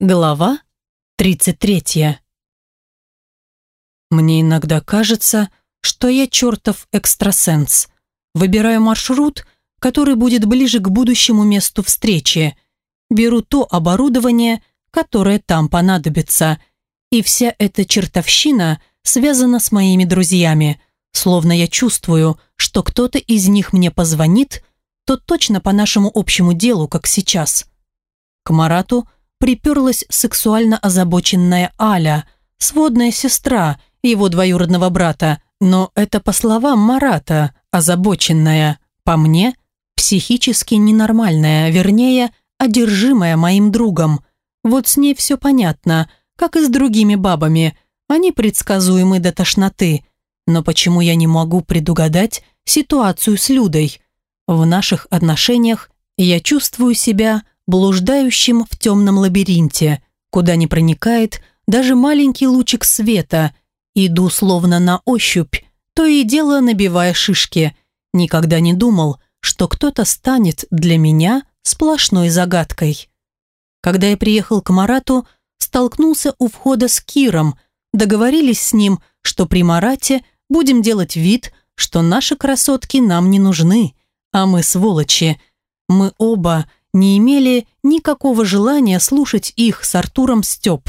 Глава 33. Мне иногда кажется, что я чертов экстрасенс. Выбираю маршрут, который будет ближе к будущему месту встречи. Беру то оборудование, которое там понадобится. И вся эта чертовщина связана с моими друзьями. Словно я чувствую, что кто-то из них мне позвонит, то точно по нашему общему делу, как сейчас. К Марату – приперлась сексуально озабоченная Аля, сводная сестра его двоюродного брата, но это по словам Марата, озабоченная, по мне, психически ненормальная, вернее, одержимая моим другом. Вот с ней все понятно, как и с другими бабами, они предсказуемы до тошноты. Но почему я не могу предугадать ситуацию с Людой? В наших отношениях я чувствую себя блуждающим в темном лабиринте, куда не проникает даже маленький лучик света. Иду словно на ощупь, то и дело набивая шишки. Никогда не думал, что кто-то станет для меня сплошной загадкой. Когда я приехал к Марату, столкнулся у входа с Киром, договорились с ним, что при Марате будем делать вид, что наши красотки нам не нужны, а мы сволочи. Мы оба не имели никакого желания слушать их с Артуром Степ.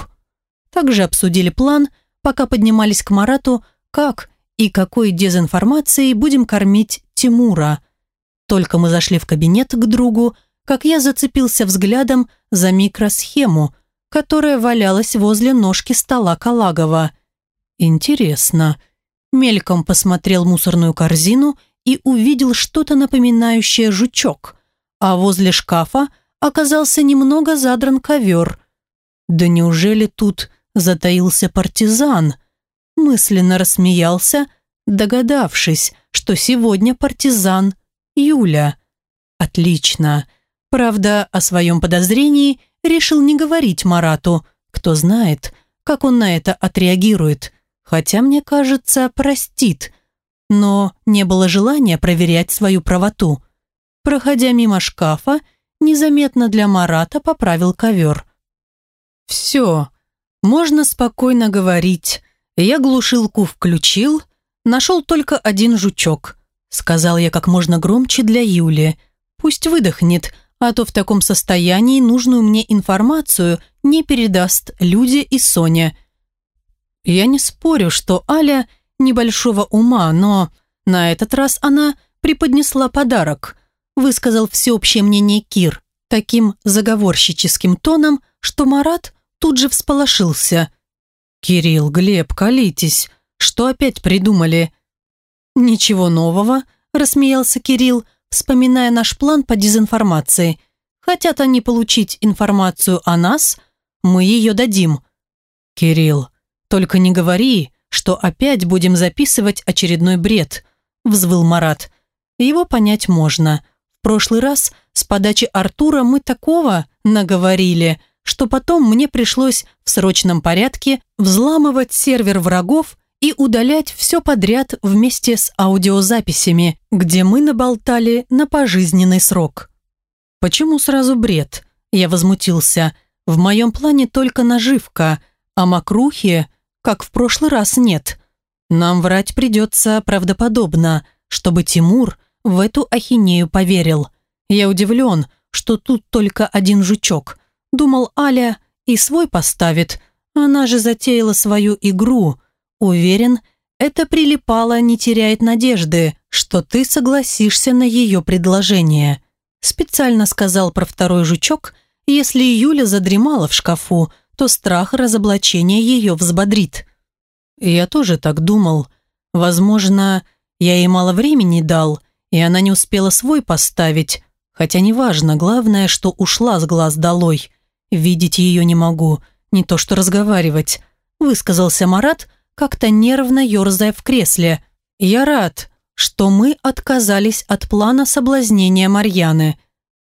Также обсудили план, пока поднимались к Марату, как и какой дезинформацией будем кормить Тимура. Только мы зашли в кабинет к другу, как я зацепился взглядом за микросхему, которая валялась возле ножки стола Калагова. Интересно. Мельком посмотрел мусорную корзину и увидел что-то напоминающее жучок – а возле шкафа оказался немного задран ковер. Да неужели тут затаился партизан? Мысленно рассмеялся, догадавшись, что сегодня партизан Юля. Отлично. Правда, о своем подозрении решил не говорить Марату. Кто знает, как он на это отреагирует. Хотя, мне кажется, простит. Но не было желания проверять свою правоту. Проходя мимо шкафа, незаметно для Марата поправил ковер. «Все, можно спокойно говорить. Я глушилку включил, нашел только один жучок», сказал я как можно громче для Юли. «Пусть выдохнет, а то в таком состоянии нужную мне информацию не передаст Люде и Соня». Я не спорю, что Аля небольшого ума, но на этот раз она преподнесла подарок – высказал всеобщее мнение Кир таким заговорщическим тоном, что Марат тут же всполошился. «Кирилл, Глеб, колитесь. Что опять придумали?» «Ничего нового», – рассмеялся Кирилл, вспоминая наш план по дезинформации. «Хотят они получить информацию о нас, мы ее дадим». «Кирилл, только не говори, что опять будем записывать очередной бред», – взвыл Марат. «Его понять можно прошлый раз с подачи Артура мы такого наговорили, что потом мне пришлось в срочном порядке взламывать сервер врагов и удалять все подряд вместе с аудиозаписями, где мы наболтали на пожизненный срок. «Почему сразу бред?» Я возмутился. «В моем плане только наживка, а мокрухи, как в прошлый раз, нет. Нам врать придется правдоподобно, чтобы Тимур в эту ахинею поверил. Я удивлен, что тут только один жучок. Думал, Аля и свой поставит. Она же затеяла свою игру. Уверен, это прилипало не теряет надежды, что ты согласишься на ее предложение. Специально сказал про второй жучок, если Юля задремала в шкафу, то страх разоблачения ее взбодрит. Я тоже так думал. Возможно, я ей мало времени дал, и она не успела свой поставить, хотя неважно, главное, что ушла с глаз долой. Видеть ее не могу, не то что разговаривать, высказался Марат, как-то нервно ерзая в кресле. Я рад, что мы отказались от плана соблазнения Марьяны.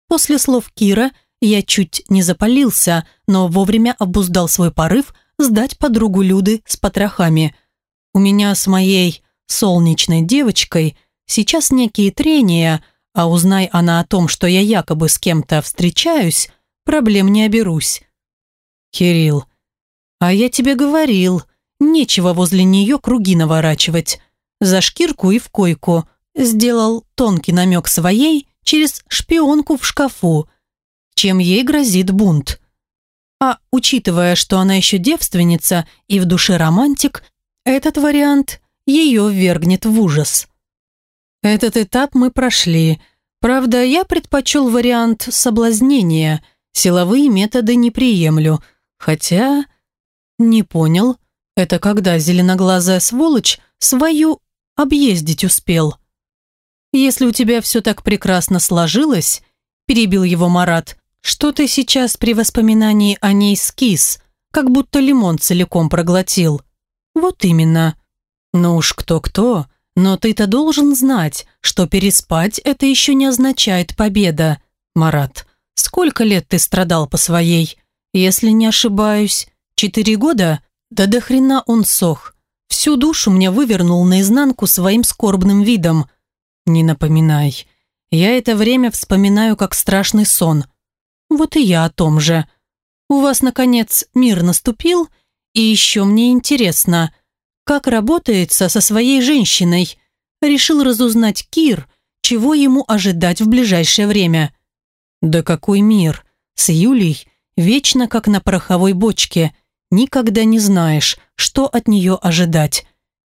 После слов Кира я чуть не запалился, но вовремя обуздал свой порыв сдать подругу Люды с потрохами. У меня с моей солнечной девочкой – Сейчас некие трения, а узнай она о том, что я якобы с кем-то встречаюсь, проблем не оберусь. Кирилл, а я тебе говорил, нечего возле нее круги наворачивать. За шкирку и в койку. Сделал тонкий намек своей через шпионку в шкафу, чем ей грозит бунт. А учитывая, что она еще девственница и в душе романтик, этот вариант ее ввергнет в ужас. Этот этап мы прошли. Правда, я предпочел вариант соблазнения. Силовые методы не приемлю. Хотя... Не понял. Это когда зеленоглазая сволочь свою объездить успел. Если у тебя все так прекрасно сложилось, перебил его Марат, что ты сейчас при воспоминании о ней скис, как будто лимон целиком проглотил. Вот именно. Ну уж кто-кто, но ты-то должен знать, что переспать это еще не означает победа. Марат, сколько лет ты страдал по своей? Если не ошибаюсь, четыре года? Да до хрена он сох. Всю душу мне вывернул наизнанку своим скорбным видом. Не напоминай. Я это время вспоминаю как страшный сон. Вот и я о том же. У вас, наконец, мир наступил, и еще мне интересно – как работается со своей женщиной. Решил разузнать Кир, чего ему ожидать в ближайшее время. Да какой мир! С Юлей вечно как на пороховой бочке. Никогда не знаешь, что от нее ожидать.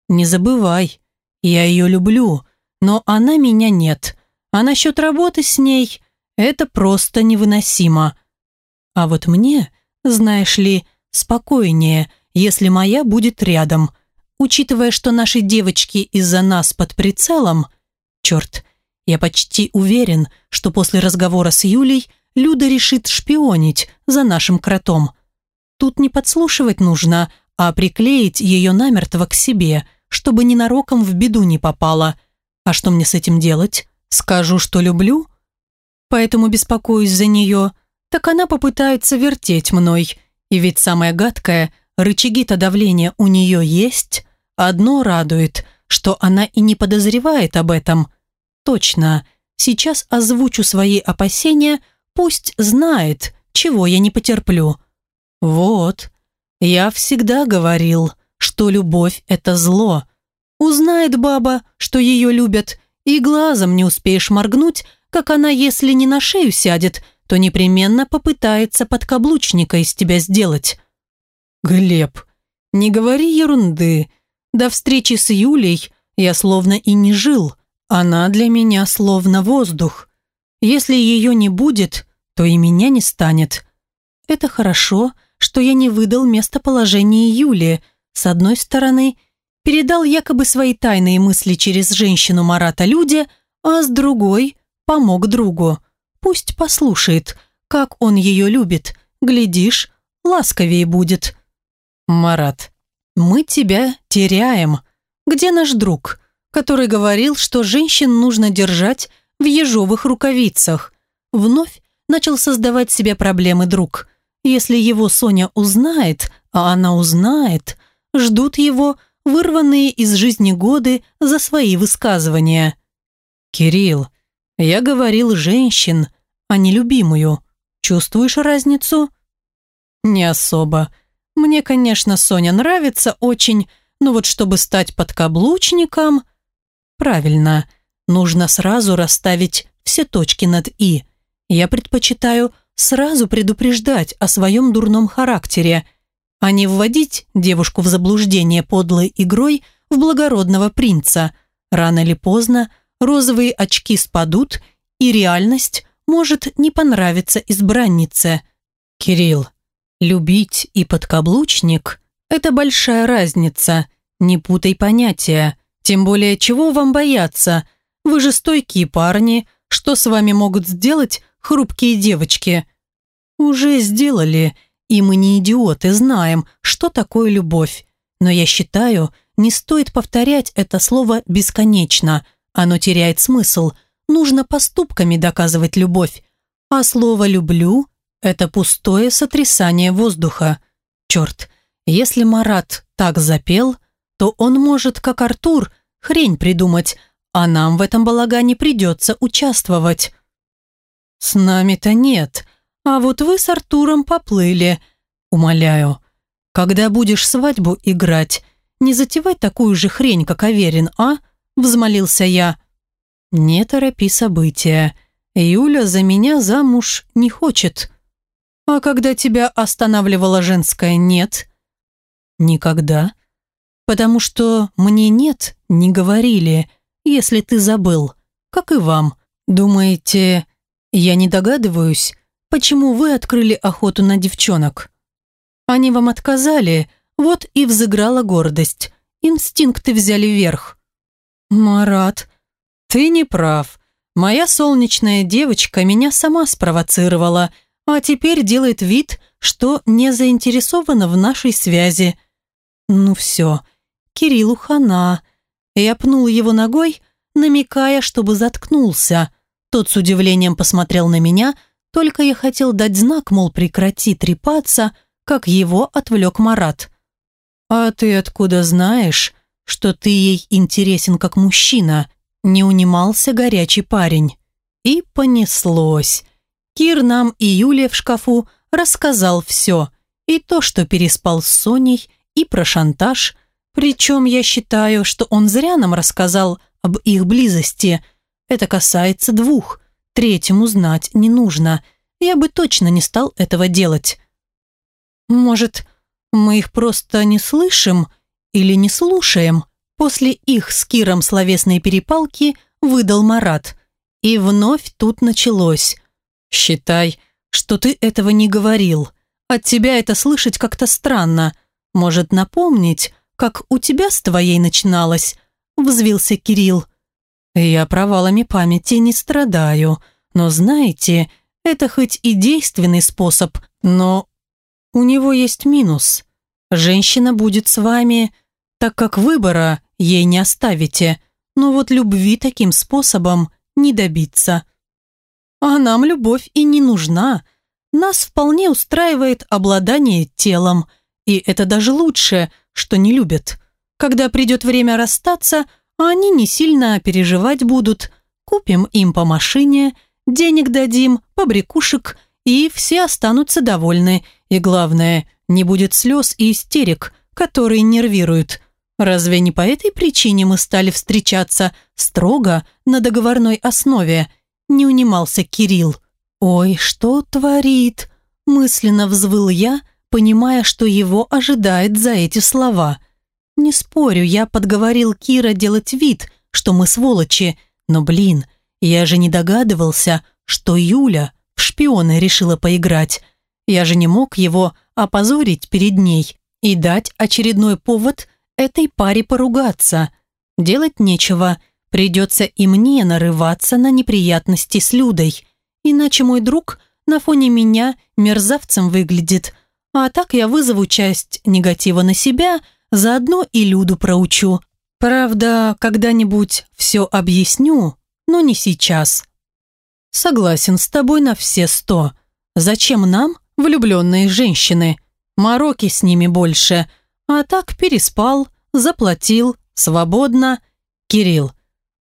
Не забывай, я ее люблю, но она меня нет. А насчет работы с ней это просто невыносимо. А вот мне, знаешь ли, спокойнее, если моя будет рядом – Учитывая, что наши девочки из-за нас под прицелом... Черт, я почти уверен, что после разговора с Юлей Люда решит шпионить за нашим кротом. Тут не подслушивать нужно, а приклеить ее намертво к себе, чтобы ненароком в беду не попала. А что мне с этим делать? Скажу, что люблю? Поэтому беспокоюсь за нее. Так она попытается вертеть мной. И ведь самое гадкое, рычаги-то давления у нее есть. Одно радует, что она и не подозревает об этом. Точно, сейчас озвучу свои опасения, пусть знает, чего я не потерплю. Вот, я всегда говорил, что любовь – это зло. Узнает баба, что ее любят, и глазом не успеешь моргнуть, как она, если не на шею сядет, то непременно попытается подкаблучника из тебя сделать. Глеб, не говори ерунды, до встречи с Юлей я словно и не жил. Она для меня словно воздух. Если ее не будет, то и меня не станет. Это хорошо, что я не выдал местоположение Юли. С одной стороны, передал якобы свои тайные мысли через женщину Марата Люде, а с другой помог другу. Пусть послушает, как он ее любит. Глядишь, ласковее будет. Марат, «Мы тебя теряем. Где наш друг, который говорил, что женщин нужно держать в ежовых рукавицах?» Вновь начал создавать себе проблемы друг. Если его Соня узнает, а она узнает, ждут его вырванные из жизни годы за свои высказывания. «Кирилл, я говорил женщин, а не любимую. Чувствуешь разницу?» «Не особо», мне, конечно, Соня нравится очень, но вот чтобы стать подкаблучником... Правильно, нужно сразу расставить все точки над «и». Я предпочитаю сразу предупреждать о своем дурном характере, а не вводить девушку в заблуждение подлой игрой в благородного принца. Рано или поздно розовые очки спадут, и реальность может не понравиться избраннице. «Кирилл, Любить и подкаблучник – это большая разница. Не путай понятия. Тем более, чего вам бояться? Вы же стойкие парни. Что с вами могут сделать хрупкие девочки? Уже сделали, и мы не идиоты, знаем, что такое любовь. Но я считаю, не стоит повторять это слово бесконечно. Оно теряет смысл. Нужно поступками доказывать любовь. А слово «люблю» Это пустое сотрясание воздуха. Черт, если Марат так запел, то он может, как Артур, хрень придумать, а нам в этом балагане придется участвовать. С нами-то нет, а вот вы с Артуром поплыли. Умоляю, когда будешь свадьбу играть, не затевай такую же хрень, как Аверин, а?» Взмолился я. «Не торопи события. Юля за меня замуж не хочет». «А когда тебя останавливала женская «нет»?» «Никогда. Потому что мне «нет» не говорили, если ты забыл, как и вам. Думаете, я не догадываюсь, почему вы открыли охоту на девчонок? Они вам отказали, вот и взыграла гордость. Инстинкты взяли верх». «Марат, ты не прав. Моя солнечная девочка меня сама спровоцировала» а теперь делает вид, что не заинтересована в нашей связи. Ну все, Кириллу хана. Я пнул его ногой, намекая, чтобы заткнулся. Тот с удивлением посмотрел на меня, только я хотел дать знак, мол, прекрати трепаться, как его отвлек Марат. «А ты откуда знаешь, что ты ей интересен как мужчина?» Не унимался горячий парень. И понеслось. Кир нам и Юлия в шкафу рассказал все. И то, что переспал с Соней, и про шантаж. Причем я считаю, что он зря нам рассказал об их близости. Это касается двух. Третьему знать не нужно. Я бы точно не стал этого делать. Может, мы их просто не слышим или не слушаем? После их с Киром словесной перепалки выдал Марат. И вновь тут началось. «Считай, что ты этого не говорил. От тебя это слышать как-то странно. Может, напомнить, как у тебя с твоей начиналось?» Взвился Кирилл. «Я провалами памяти не страдаю, но знаете, это хоть и действенный способ, но у него есть минус. Женщина будет с вами, так как выбора ей не оставите, но вот любви таким способом не добиться». А нам любовь и не нужна. Нас вполне устраивает обладание телом. И это даже лучше, что не любят. Когда придет время расстаться, они не сильно переживать будут. Купим им по машине, денег дадим, побрякушек, и все останутся довольны. И главное, не будет слез и истерик, которые нервируют. Разве не по этой причине мы стали встречаться строго на договорной основе – не унимался Кирилл. «Ой, что творит?» – мысленно взвыл я, понимая, что его ожидает за эти слова. Не спорю, я подговорил Кира делать вид, что мы сволочи, но, блин, я же не догадывался, что Юля в шпионы решила поиграть. Я же не мог его опозорить перед ней и дать очередной повод этой паре поругаться. Делать нечего – Придется и мне нарываться на неприятности с Людой, иначе мой друг на фоне меня мерзавцем выглядит, а так я вызову часть негатива на себя, заодно и Люду проучу. Правда, когда-нибудь все объясню, но не сейчас. Согласен с тобой на все сто. Зачем нам влюбленные женщины? Мороки с ними больше. А так переспал, заплатил, свободно. Кирилл,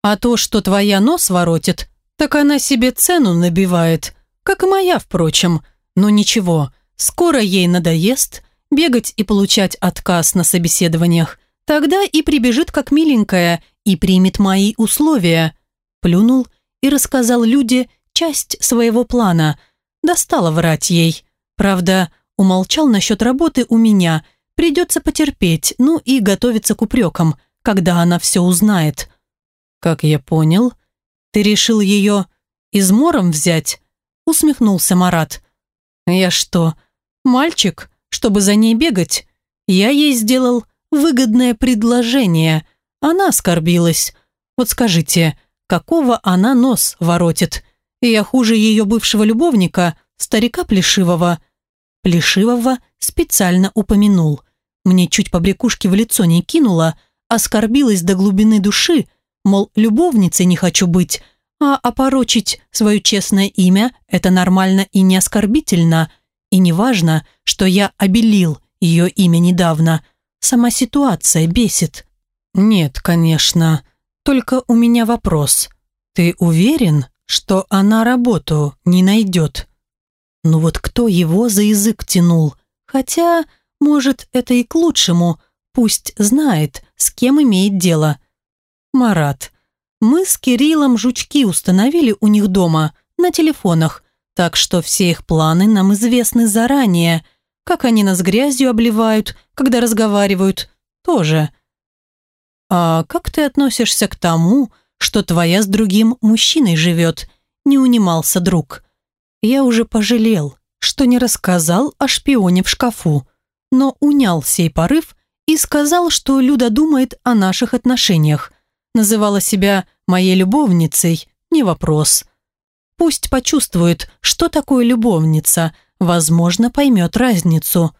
а то, что твоя нос воротит, так она себе цену набивает, как и моя, впрочем. Но ничего, скоро ей надоест бегать и получать отказ на собеседованиях. Тогда и прибежит как миленькая и примет мои условия. Плюнул и рассказал Люде часть своего плана. Достало врать ей. Правда, умолчал насчет работы у меня. Придется потерпеть, ну и готовиться к упрекам, когда она все узнает. «Как я понял, ты решил ее измором взять?» усмехнулся Марат. «Я что, мальчик, чтобы за ней бегать? Я ей сделал выгодное предложение. Она оскорбилась. Вот скажите, какого она нос воротит? Я хуже ее бывшего любовника, старика Плешивого». Плешивого специально упомянул. Мне чуть по брякушке в лицо не кинула, оскорбилась до глубины души, мол, любовницей не хочу быть, а опорочить свое честное имя – это нормально и не оскорбительно, и не важно, что я обелил ее имя недавно. Сама ситуация бесит. Нет, конечно. Только у меня вопрос. Ты уверен, что она работу не найдет? Ну вот кто его за язык тянул? Хотя, может, это и к лучшему. Пусть знает, с кем имеет дело. Марат. Мы с Кириллом жучки установили у них дома, на телефонах, так что все их планы нам известны заранее. Как они нас грязью обливают, когда разговаривают, тоже. А как ты относишься к тому, что твоя с другим мужчиной живет? Не унимался друг. Я уже пожалел, что не рассказал о шпионе в шкафу, но унял сей порыв и сказал, что Люда думает о наших отношениях. Называла себя моей любовницей, не вопрос. Пусть почувствует, что такое любовница, возможно, поймет разницу.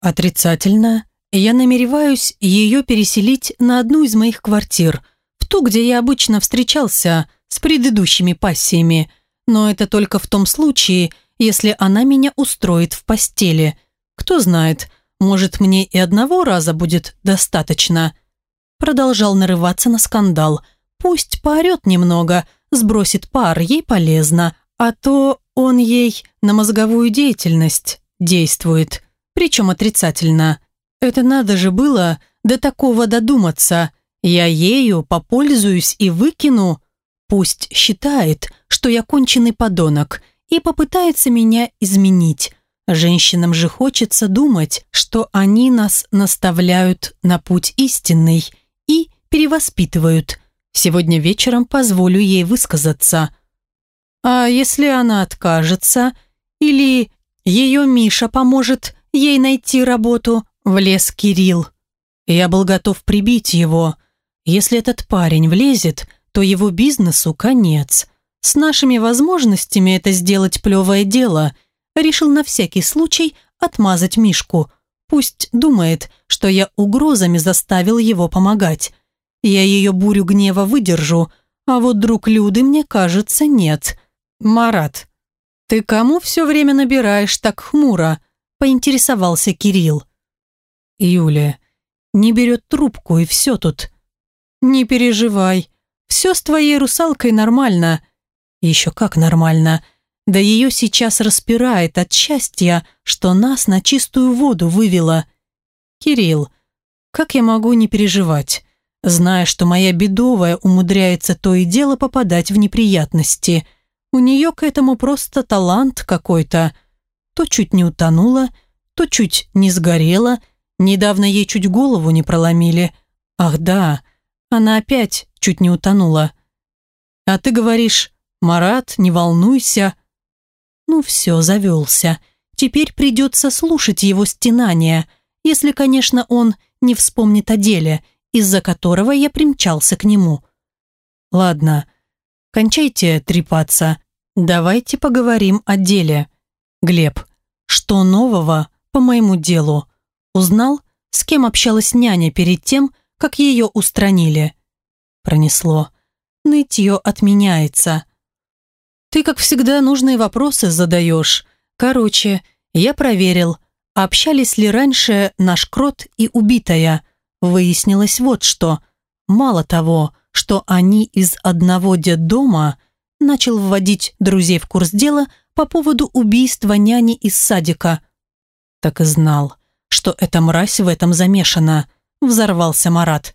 Отрицательно. Я намереваюсь ее переселить на одну из моих квартир, в ту, где я обычно встречался с предыдущими пассиями, но это только в том случае, если она меня устроит в постели. Кто знает, может, мне и одного раза будет достаточно. Продолжал нарываться на скандал. Пусть поорет немного, сбросит пар, ей полезно. А то он ей на мозговую деятельность действует, причем отрицательно. Это надо же было до такого додуматься. Я ею попользуюсь и выкину. Пусть считает, что я конченый подонок и попытается меня изменить. Женщинам же хочется думать, что они нас наставляют на путь истинный и перевоспитывают. Сегодня вечером позволю ей высказаться. А если она откажется, или ее Миша поможет ей найти работу, влез Кирилл. Я был готов прибить его. Если этот парень влезет, то его бизнесу конец. С нашими возможностями это сделать плевое дело – решил на всякий случай отмазать Мишку. Пусть думает, что я угрозами заставил его помогать. Я ее бурю гнева выдержу, а вот друг Люды, мне кажется, нет. Марат, ты кому все время набираешь так хмуро? Поинтересовался Кирилл. Юлия, не берет трубку и все тут. Не переживай, все с твоей русалкой нормально. Еще как нормально. Да ее сейчас распирает от счастья, что нас на чистую воду вывела. Кирилл, как я могу не переживать, зная, что моя бедовая умудряется то и дело попадать в неприятности. У нее к этому просто талант какой-то. То чуть не утонула, то чуть не сгорела, недавно ей чуть голову не проломили. Ах да, она опять чуть не утонула. А ты говоришь, Марат, не волнуйся, ну все, завелся. Теперь придется слушать его стенания, если, конечно, он не вспомнит о деле, из-за которого я примчался к нему. Ладно, кончайте трепаться. Давайте поговорим о деле. Глеб, что нового по моему делу? Узнал, с кем общалась няня перед тем, как ее устранили? Пронесло. Нытье отменяется. Ты, как всегда, нужные вопросы задаешь. Короче, я проверил, общались ли раньше наш крот и убитая. Выяснилось вот что. Мало того, что они из одного детдома, начал вводить друзей в курс дела по поводу убийства няни из садика. Так и знал, что эта мразь в этом замешана. Взорвался Марат.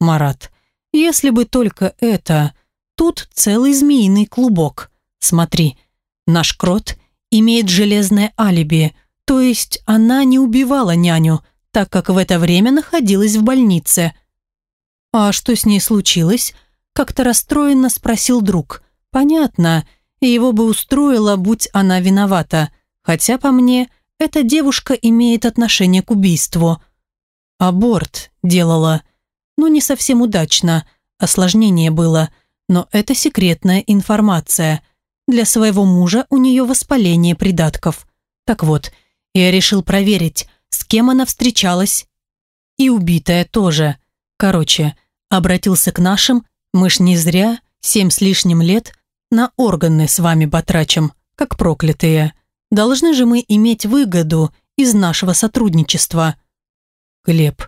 Марат, если бы только это... Тут целый змеиный клубок. Смотри, наш крот имеет железное алиби, то есть она не убивала няню, так как в это время находилась в больнице. А что с ней случилось? Как-то расстроенно спросил друг. Понятно, его бы устроило, будь она виновата. Хотя, по мне, эта девушка имеет отношение к убийству. Аборт делала. Ну, не совсем удачно. Осложнение было. Но это секретная информация. Для своего мужа у нее воспаление придатков. Так вот, я решил проверить, с кем она встречалась. И убитая тоже. Короче, обратился к нашим, мы ж не зря, семь с лишним лет, на органы с вами батрачим, как проклятые. Должны же мы иметь выгоду из нашего сотрудничества. Глеб,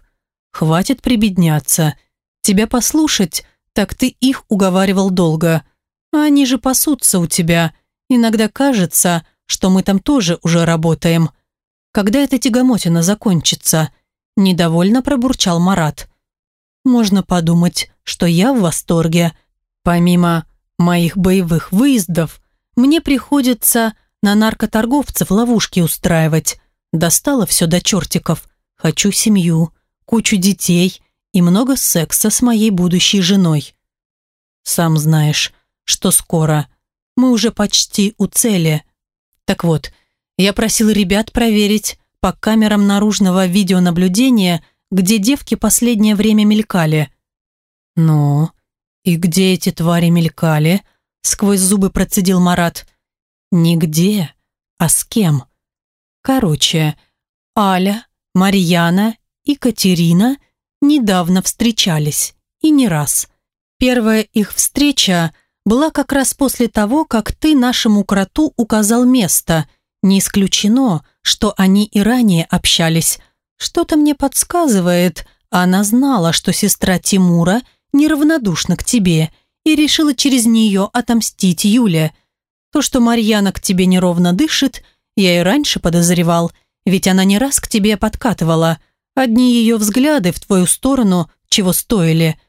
хватит прибедняться. Тебя послушать, так ты их уговаривал долго. А они же пасутся у тебя. Иногда кажется, что мы там тоже уже работаем. когда эта тягомотина закончится?» Недовольно пробурчал Марат. «Можно подумать, что я в восторге. Помимо моих боевых выездов, мне приходится на наркоторговцев ловушки устраивать. Достало все до чертиков. Хочу семью, кучу детей и много секса с моей будущей женой. Сам знаешь, что скоро. Мы уже почти у цели. Так вот, я просил ребят проверить по камерам наружного видеонаблюдения, где девки последнее время мелькали. «Ну, и где эти твари мелькали?» Сквозь зубы процедил Марат. «Нигде. А с кем?» «Короче, Аля, Марьяна и Катерина недавно встречались. И не раз. Первая их встреча была как раз после того, как ты нашему кроту указал место. Не исключено, что они и ранее общались. Что-то мне подсказывает, она знала, что сестра Тимура неравнодушна к тебе и решила через нее отомстить Юле. То, что Марьяна к тебе неровно дышит, я и раньше подозревал, ведь она не раз к тебе подкатывала. Одни ее взгляды в твою сторону чего стоили.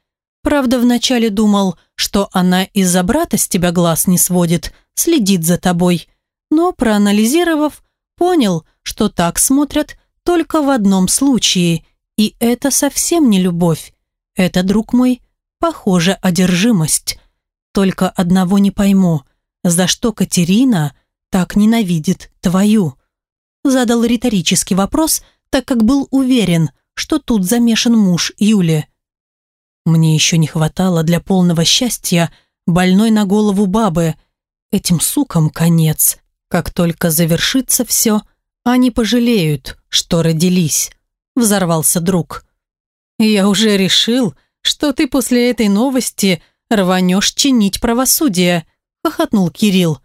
Правда, вначале думал, что она из-за брата с тебя глаз не сводит, следит за тобой. Но, проанализировав, понял, что так смотрят только в одном случае, и это совсем не любовь. Это, друг мой, похоже, одержимость. Только одного не пойму, за что Катерина так ненавидит твою? Задал риторический вопрос, так как был уверен, что тут замешан муж Юли. Мне еще не хватало для полного счастья больной на голову бабы. Этим сукам конец. Как только завершится все, они пожалеют, что родились. Взорвался друг. Я уже решил, что ты после этой новости рванешь чинить правосудие, хохотнул Кирилл.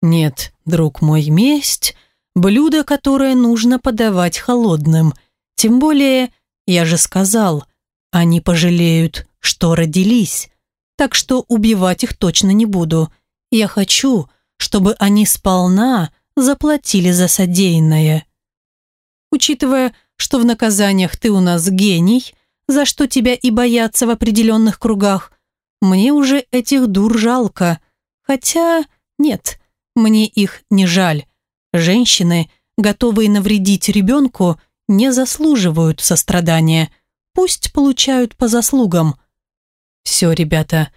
Нет, друг мой, месть – блюдо, которое нужно подавать холодным. Тем более, я же сказал, они пожалеют, что родились. Так что убивать их точно не буду. Я хочу, чтобы они сполна заплатили за содеянное. Учитывая, что в наказаниях ты у нас гений, за что тебя и боятся в определенных кругах, мне уже этих дур жалко. Хотя, нет, мне их не жаль. Женщины, готовые навредить ребенку, не заслуживают сострадания. Пусть получают по заслугам. Все, ребята,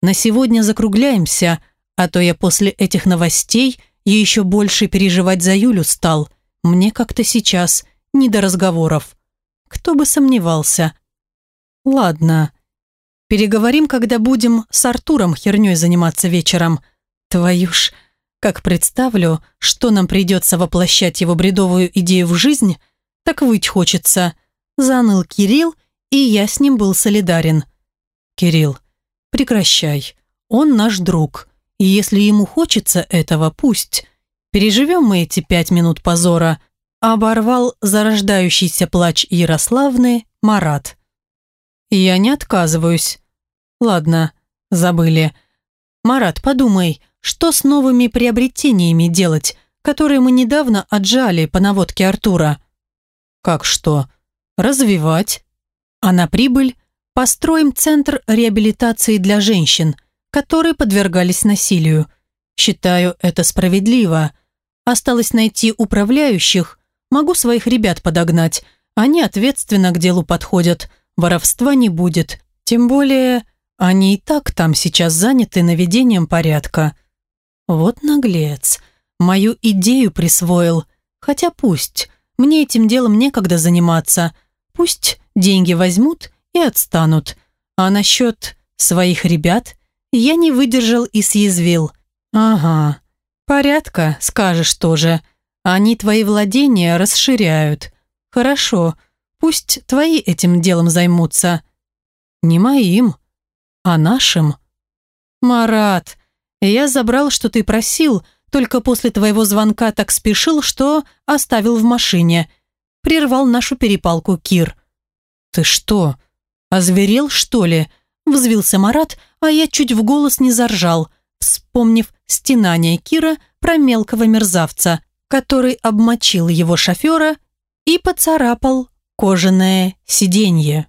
на сегодня закругляемся, а то я после этих новостей еще больше переживать за Юлю стал. Мне как-то сейчас не до разговоров. Кто бы сомневался. Ладно, переговорим, когда будем с Артуром херней заниматься вечером. Твою ж, как представлю, что нам придется воплощать его бредовую идею в жизнь, так выть хочется. Заныл Кирилл, и я с ним был солидарен. Кирилл, прекращай. Он наш друг. И если ему хочется этого, пусть. Переживем мы эти пять минут позора. Оборвал зарождающийся плач Ярославны Марат. Я не отказываюсь. Ладно, забыли. Марат, подумай, что с новыми приобретениями делать, которые мы недавно отжали по наводке Артура? Как что? Развивать. А на прибыль построим центр реабилитации для женщин, которые подвергались насилию. Считаю это справедливо. Осталось найти управляющих, могу своих ребят подогнать. Они ответственно к делу подходят, воровства не будет. Тем более, они и так там сейчас заняты наведением порядка. Вот наглец. Мою идею присвоил. Хотя пусть. Мне этим делом некогда заниматься. Пусть деньги возьмут и отстанут. А насчет своих ребят я не выдержал и съязвил. Ага, порядка, скажешь тоже. Они твои владения расширяют. Хорошо, пусть твои этим делом займутся. Не моим, а нашим. Марат, я забрал, что ты просил, только после твоего звонка так спешил, что оставил в машине. Прервал нашу перепалку Кир. Ты что, озверел, что ли? Взвился Марат, а я чуть в голос не заржал, вспомнив стенание Кира про мелкого мерзавца, который обмочил его шофера и поцарапал кожаное сиденье.